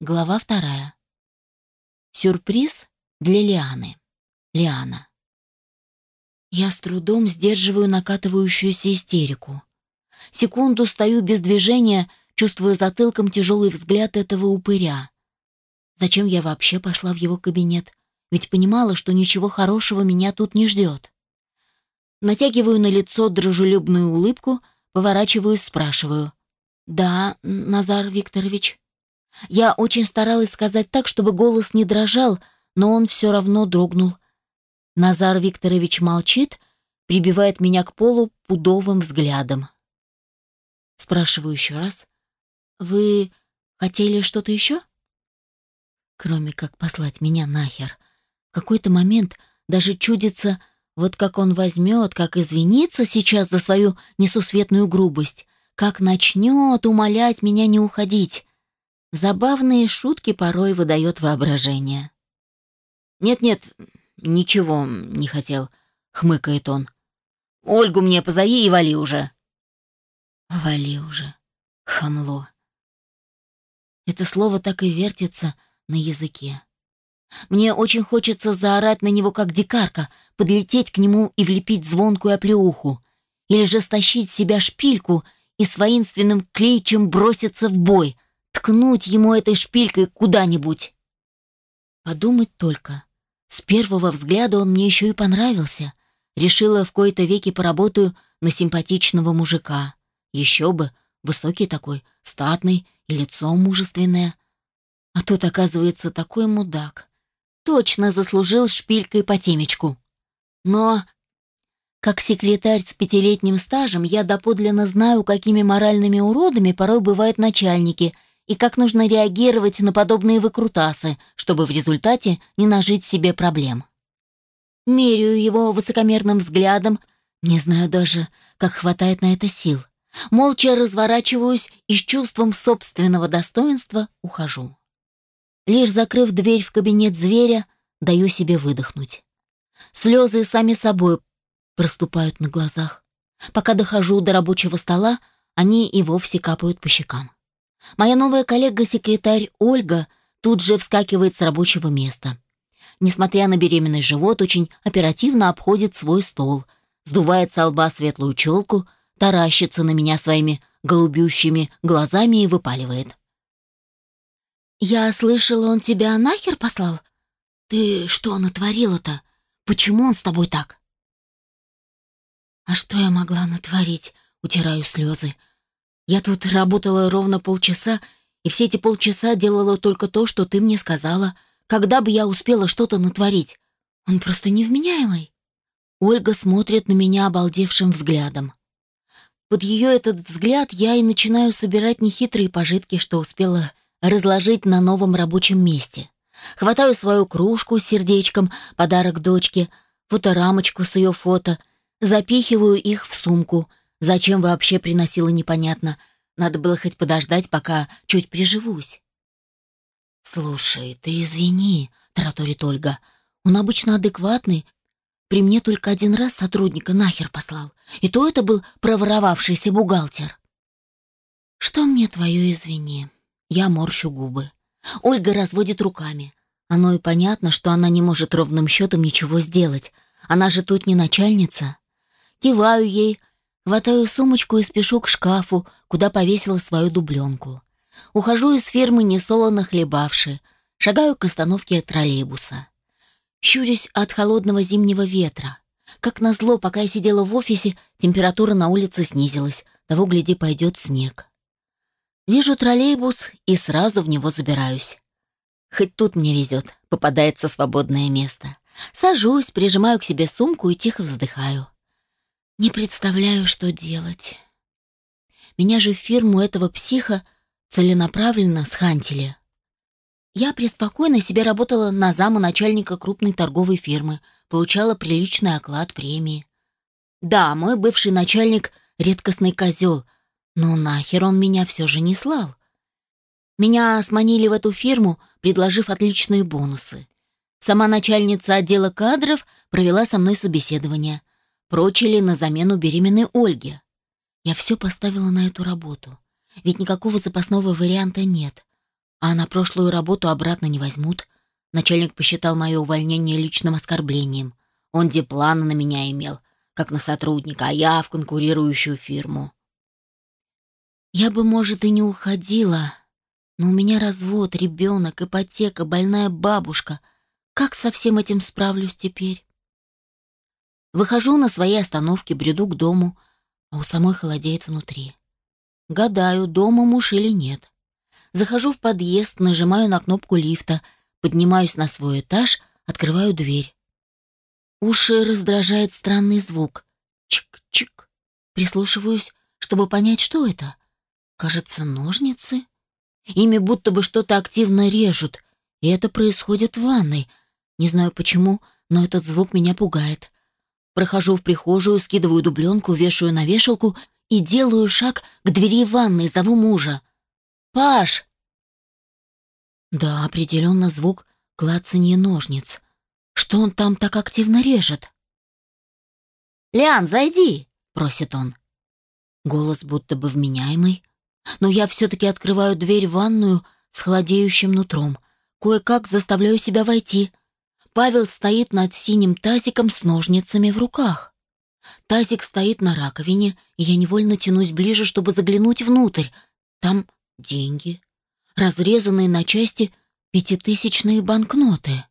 Глава вторая. Сюрприз для Лианы. Лиана. Я с трудом сдерживаю накатывающуюся истерику. Секунду стою без движения, чувствуя затылком тяжелый взгляд этого упыря. Зачем я вообще пошла в его кабинет? Ведь понимала, что ничего хорошего меня тут не ждет. Натягиваю на лицо дружелюбную улыбку, поворачиваюсь, спрашиваю. «Да, Назар Викторович?» Я очень старалась сказать так, чтобы голос не дрожал, но он все равно дрогнул. Назар Викторович молчит, прибивает меня к полу пудовым взглядом. Спрашиваю еще раз. «Вы хотели что-то еще?» Кроме как послать меня нахер. В какой-то момент даже чудится, вот как он возьмет, как извинится сейчас за свою несусветную грубость, как начнет умолять меня не уходить. Забавные шутки порой выдает воображение. «Нет-нет, ничего не хотел», — хмыкает он. «Ольгу мне позови и вали уже». «Вали уже, хамло». Это слово так и вертится на языке. Мне очень хочется заорать на него, как дикарка, подлететь к нему и влепить звонкую оплеуху, или же стащить себя шпильку и с воинственным клейчем броситься в бой — ткнуть ему этой шпилькой куда-нибудь. Подумать только. С первого взгляда он мне еще и понравился. Решила в кои-то веки поработаю на симпатичного мужика. Еще бы, высокий такой, статный и лицо мужественное. А тут, оказывается, такой мудак. Точно заслужил шпилькой по темечку. Но, как секретарь с пятилетним стажем, я доподлинно знаю, какими моральными уродами порой бывают начальники — и как нужно реагировать на подобные выкрутасы, чтобы в результате не нажить себе проблем. Меряю его высокомерным взглядом, не знаю даже, как хватает на это сил. Молча разворачиваюсь и с чувством собственного достоинства ухожу. Лишь закрыв дверь в кабинет зверя, даю себе выдохнуть. Слезы сами собой проступают на глазах. Пока дохожу до рабочего стола, они и вовсе капают по щекам. Моя новая коллега-секретарь Ольга тут же вскакивает с рабочего места. Несмотря на беременный живот, очень оперативно обходит свой стол, сдувает со лба светлую челку, таращится на меня своими голубющими глазами и выпаливает. «Я слышала, он тебя нахер послал? Ты что натворила-то? Почему он с тобой так?» «А что я могла натворить?» — утираю слезы. Я тут работала ровно полчаса, и все эти полчаса делала только то, что ты мне сказала. Когда бы я успела что-то натворить? Он просто невменяемый. Ольга смотрит на меня обалдевшим взглядом. Под ее этот взгляд я и начинаю собирать нехитрые пожитки, что успела разложить на новом рабочем месте. Хватаю свою кружку с сердечком, подарок дочке, фоторамочку с ее фото, запихиваю их в сумку, Зачем вообще приносила, непонятно. Надо было хоть подождать, пока чуть приживусь. «Слушай, ты извини», — тараторит Ольга. «Он обычно адекватный. При мне только один раз сотрудника нахер послал. И то это был проворовавшийся бухгалтер». «Что мне твое извини?» Я морщу губы. Ольга разводит руками. Оно и понятно, что она не может ровным счетом ничего сделать. Она же тут не начальница. Киваю ей, Хватаю сумочку и спешу к шкафу, куда повесила свою дубленку. Ухожу из фирмы несолоно хлебавши, шагаю к остановке троллейбуса. Щурюсь от холодного зимнего ветра. Как назло, пока я сидела в офисе, температура на улице снизилась, того, гляди, пойдет снег. Вижу троллейбус и сразу в него забираюсь. Хоть тут мне везет, попадается свободное место. Сажусь, прижимаю к себе сумку и тихо вздыхаю. Не представляю, что делать. Меня же в фирму этого психа целенаправленно схантили. Я преспокойно себе работала на зама начальника крупной торговой фирмы, получала приличный оклад премии. Да, мой бывший начальник — редкостный козел, но нахер он меня все же не слал. Меня сманили в эту фирму, предложив отличные бонусы. Сама начальница отдела кадров провела со мной собеседование прочили на замену беременной Ольге. Я все поставила на эту работу, ведь никакого запасного варианта нет. а на прошлую работу обратно не возьмут. Начальник посчитал мое увольнение личным оскорблением. Он депланы на меня имел, как на сотрудника, а я в конкурирующую фирму. Я бы, может, и не уходила, но у меня развод, ребенок, ипотека, больная бабушка. Как со всем этим справлюсь теперь? Выхожу на своей остановке, бреду к дому, а у самой холодеет внутри. Гадаю, дома муж или нет. Захожу в подъезд, нажимаю на кнопку лифта, поднимаюсь на свой этаж, открываю дверь. Уши раздражает странный звук. Чик-чик. Прислушиваюсь, чтобы понять, что это. Кажется, ножницы. Ими будто бы что-то активно режут, и это происходит в ванной. Не знаю почему, но этот звук меня пугает. Прохожу в прихожую, скидываю дубленку, вешаю на вешалку и делаю шаг к двери ванной, зову мужа. «Паш!» Да, определенно звук клацанье ножниц. Что он там так активно режет? «Лиан, зайди!» — просит он. Голос будто бы вменяемый, но я все-таки открываю дверь в ванную с холодеющим нутром. Кое-как заставляю себя войти. Павел стоит над синим тазиком с ножницами в руках. Тазик стоит на раковине, и я невольно тянусь ближе, чтобы заглянуть внутрь. Там деньги, разрезанные на части пятитысячные банкноты.